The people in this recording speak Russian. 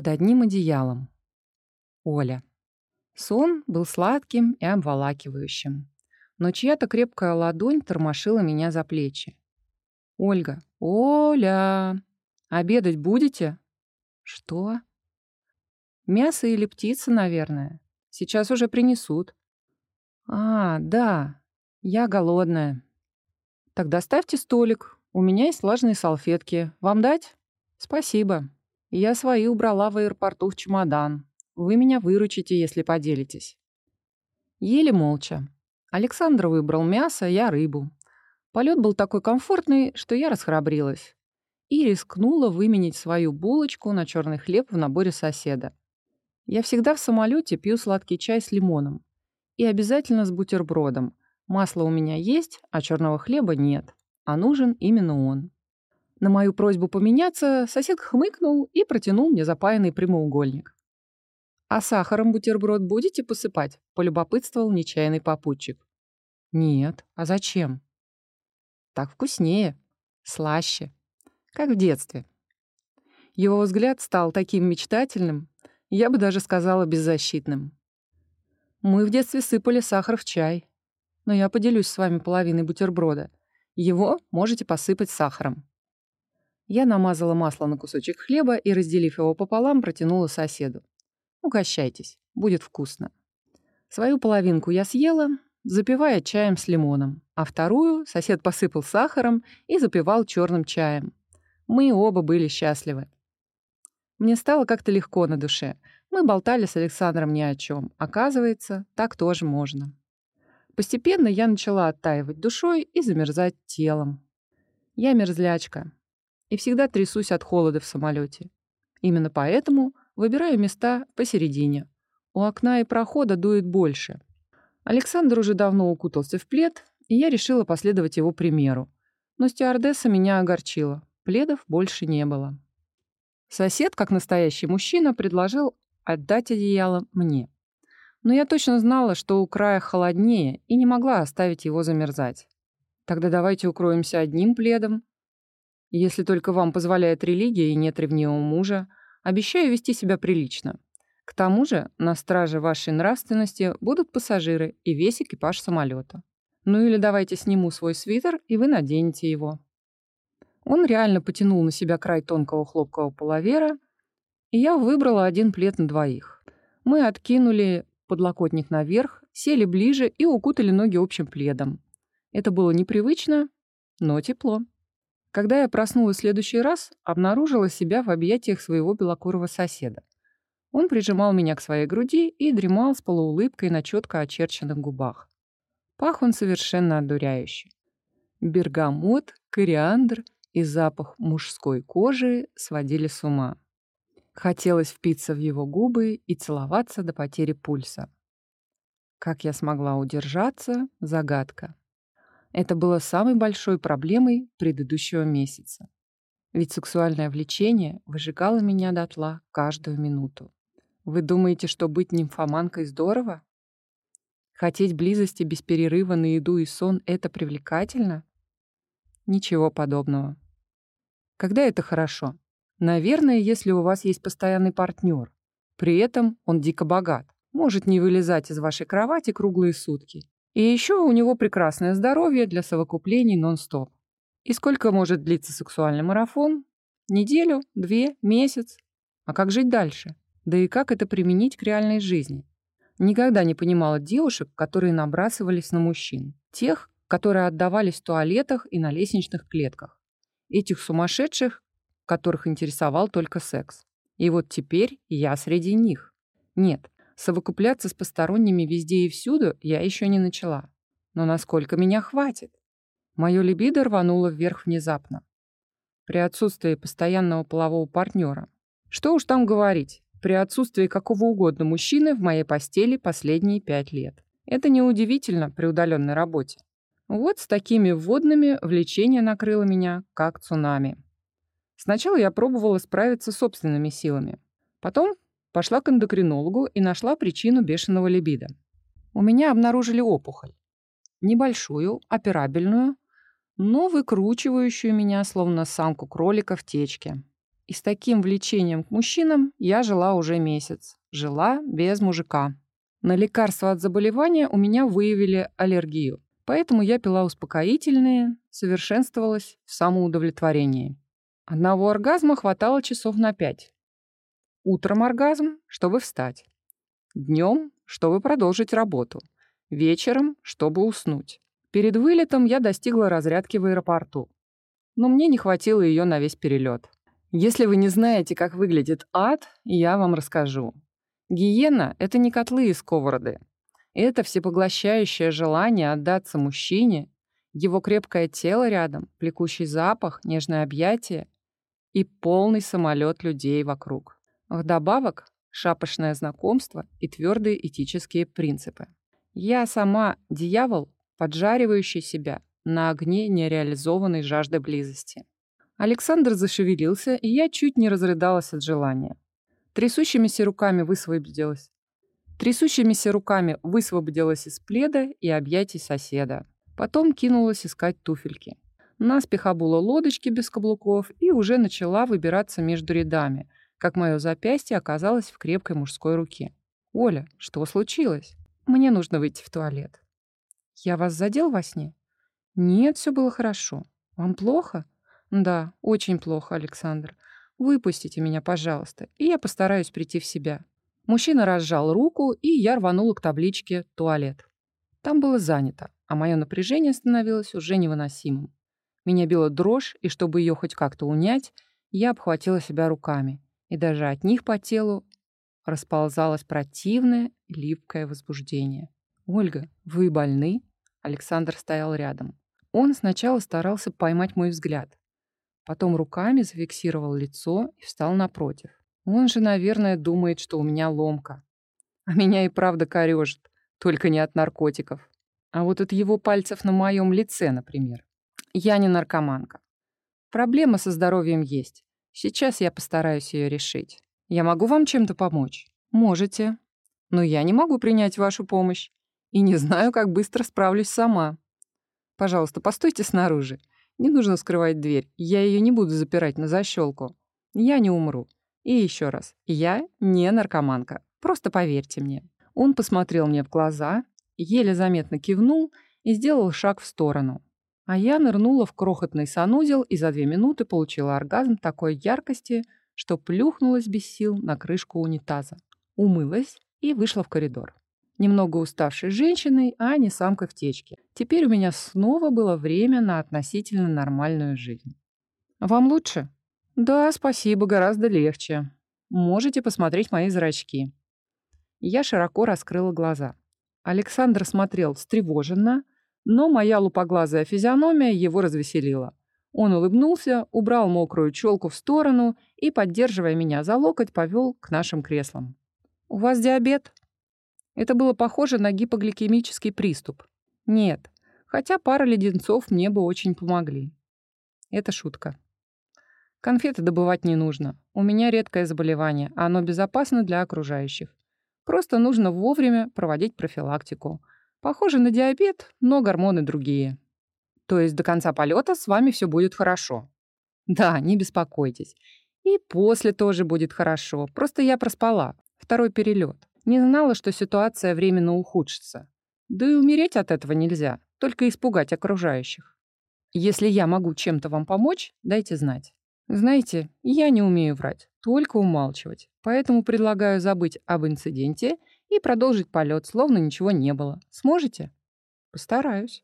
под одним одеялом. Оля. Сон был сладким и обволакивающим, но чья-то крепкая ладонь тормошила меня за плечи. «Ольга! Оля! Обедать будете?» «Что?» «Мясо или птица, наверное. Сейчас уже принесут». «А, да, я голодная». «Тогда ставьте столик. У меня есть влажные салфетки. Вам дать?» «Спасибо. Я свои убрала в аэропорту в чемодан. Вы меня выручите, если поделитесь». Еле молча. Александр выбрал мясо, я рыбу. Полет был такой комфортный, что я расхрабрилась. И рискнула выменить свою булочку на черный хлеб в наборе соседа. Я всегда в самолете пью сладкий чай с лимоном. И обязательно с бутербродом. Масло у меня есть, а черного хлеба нет. А нужен именно он. На мою просьбу поменяться сосед хмыкнул и протянул мне запаянный прямоугольник. «А сахаром бутерброд будете посыпать?» — полюбопытствовал нечаянный попутчик. «Нет. А зачем?» «Так вкуснее. Слаще. Как в детстве». Его взгляд стал таким мечтательным, я бы даже сказала беззащитным. «Мы в детстве сыпали сахар в чай. Но я поделюсь с вами половиной бутерброда. Его можете посыпать сахаром». Я намазала масло на кусочек хлеба и, разделив его пополам, протянула соседу. «Угощайтесь, будет вкусно». Свою половинку я съела, запивая чаем с лимоном, а вторую сосед посыпал сахаром и запивал черным чаем. Мы оба были счастливы. Мне стало как-то легко на душе. Мы болтали с Александром ни о чем. Оказывается, так тоже можно. Постепенно я начала оттаивать душой и замерзать телом. Я мерзлячка, и всегда трясусь от холода в самолете. Именно поэтому выбираю места посередине. У окна и прохода дует больше. Александр уже давно укутался в плед, и я решила последовать его примеру. Но стюардесса меня огорчила. Пледов больше не было. Сосед, как настоящий мужчина, предложил отдать одеяло мне. Но я точно знала, что у края холоднее, и не могла оставить его замерзать. Тогда давайте укроемся одним пледом, если только вам позволяет религия и нет ревнивого мужа, обещаю вести себя прилично. К тому же на страже вашей нравственности будут пассажиры и весь экипаж самолета. Ну или давайте сниму свой свитер, и вы наденете его». Он реально потянул на себя край тонкого хлопкового половера, и я выбрала один плед на двоих. Мы откинули подлокотник наверх, сели ближе и укутали ноги общим пледом. Это было непривычно, но тепло. Когда я проснулась в следующий раз, обнаружила себя в объятиях своего белокурого соседа. Он прижимал меня к своей груди и дремал с полуулыбкой на четко очерченных губах. Пах он совершенно одуряюще. Бергамот, кориандр и запах мужской кожи сводили с ума. Хотелось впиться в его губы и целоваться до потери пульса. Как я смогла удержаться — загадка. Это было самой большой проблемой предыдущего месяца. Ведь сексуальное влечение выжигало меня дотла каждую минуту. Вы думаете, что быть нимфоманкой здорово? Хотеть близости без перерыва на еду и сон — это привлекательно? Ничего подобного. Когда это хорошо? Наверное, если у вас есть постоянный партнер. При этом он дико богат, может не вылезать из вашей кровати круглые сутки и еще у него прекрасное здоровье для совокуплений нон-стоп. И сколько может длиться сексуальный марафон? Неделю? Две? Месяц? А как жить дальше? Да и как это применить к реальной жизни? Никогда не понимала девушек, которые набрасывались на мужчин. Тех, которые отдавались в туалетах и на лестничных клетках. Этих сумасшедших, которых интересовал только секс. И вот теперь я среди них. Нет, Совокупляться с посторонними везде и всюду я еще не начала. Но насколько меня хватит? Мое либидо рвануло вверх внезапно. При отсутствии постоянного полового партнера. Что уж там говорить, при отсутствии какого угодно мужчины в моей постели последние пять лет. Это неудивительно при удаленной работе. Вот с такими вводными влечение накрыло меня, как цунами. Сначала я пробовала справиться собственными силами. Потом Пошла к эндокринологу и нашла причину бешеного либидо. У меня обнаружили опухоль. Небольшую, операбельную, но выкручивающую меня, словно самку кролика в течке. И с таким влечением к мужчинам я жила уже месяц. Жила без мужика. На лекарства от заболевания у меня выявили аллергию. Поэтому я пила успокоительные, совершенствовалась в самоудовлетворении. Одного оргазма хватало часов на пять. Утром оргазм, чтобы встать. Днем, чтобы продолжить работу. Вечером, чтобы уснуть. Перед вылетом я достигла разрядки в аэропорту. Но мне не хватило ее на весь перелет. Если вы не знаете, как выглядит ад, я вам расскажу. Гиена — это не котлы и сковороды. Это всепоглощающее желание отдаться мужчине, его крепкое тело рядом, плекущий запах, нежное объятие и полный самолет людей вокруг. Вдобавок, шапошное знакомство и твердые этические принципы. Я сама дьявол, поджаривающий себя на огне нереализованной жажды близости. Александр зашевелился, и я чуть не разрыдалась от желания. Трясущимися руками высвободилась. Трясущимися руками высвободилась из пледа и объятий соседа. Потом кинулась искать туфельки. Наспех обула лодочки без каблуков и уже начала выбираться между рядами, как мое запястье оказалось в крепкой мужской руке. «Оля, что случилось? Мне нужно выйти в туалет». «Я вас задел во сне?» «Нет, все было хорошо. Вам плохо?» «Да, очень плохо, Александр. Выпустите меня, пожалуйста, и я постараюсь прийти в себя». Мужчина разжал руку, и я рванула к табличке «Туалет». Там было занято, а мое напряжение становилось уже невыносимым. Меня била дрожь, и чтобы ее хоть как-то унять, я обхватила себя руками, и даже от них по телу расползалось противное, липкое возбуждение. «Ольга, вы больны?» Александр стоял рядом. Он сначала старался поймать мой взгляд, потом руками зафиксировал лицо и встал напротив. Он же, наверное, думает, что у меня ломка. А меня и правда корежит, только не от наркотиков. А вот от его пальцев на моем лице, например. Я не наркоманка. Проблема со здоровьем есть. Сейчас я постараюсь ее решить. Я могу вам чем-то помочь? Можете. Но я не могу принять вашу помощь. И не знаю, как быстро справлюсь сама. Пожалуйста, постойте снаружи. Не нужно скрывать дверь, я ее не буду запирать на защелку. Я не умру. И еще раз, я не наркоманка. Просто поверьте мне. Он посмотрел мне в глаза, еле заметно кивнул и сделал шаг в сторону. А я нырнула в крохотный санузел и за две минуты получила оргазм такой яркости, что плюхнулась без сил на крышку унитаза. Умылась и вышла в коридор немного уставшей женщиной, а не самкой в течке. Теперь у меня снова было время на относительно нормальную жизнь. «Вам лучше?» «Да, спасибо, гораздо легче. Можете посмотреть мои зрачки». Я широко раскрыла глаза. Александр смотрел встревоженно, но моя лупоглазая физиономия его развеселила. Он улыбнулся, убрал мокрую челку в сторону и, поддерживая меня за локоть, повел к нашим креслам. «У вас диабет?» Это было похоже на гипогликемический приступ. Нет, хотя пара леденцов мне бы очень помогли. Это шутка. Конфеты добывать не нужно. У меня редкое заболевание, а оно безопасно для окружающих. Просто нужно вовремя проводить профилактику. Похоже на диабет, но гормоны другие. То есть до конца полета с вами все будет хорошо. Да, не беспокойтесь. И после тоже будет хорошо. Просто я проспала. Второй перелет. Не знала, что ситуация временно ухудшится. Да и умереть от этого нельзя, только испугать окружающих. Если я могу чем-то вам помочь, дайте знать. Знаете, я не умею врать, только умалчивать. Поэтому предлагаю забыть об инциденте и продолжить полет, словно ничего не было. Сможете? Постараюсь.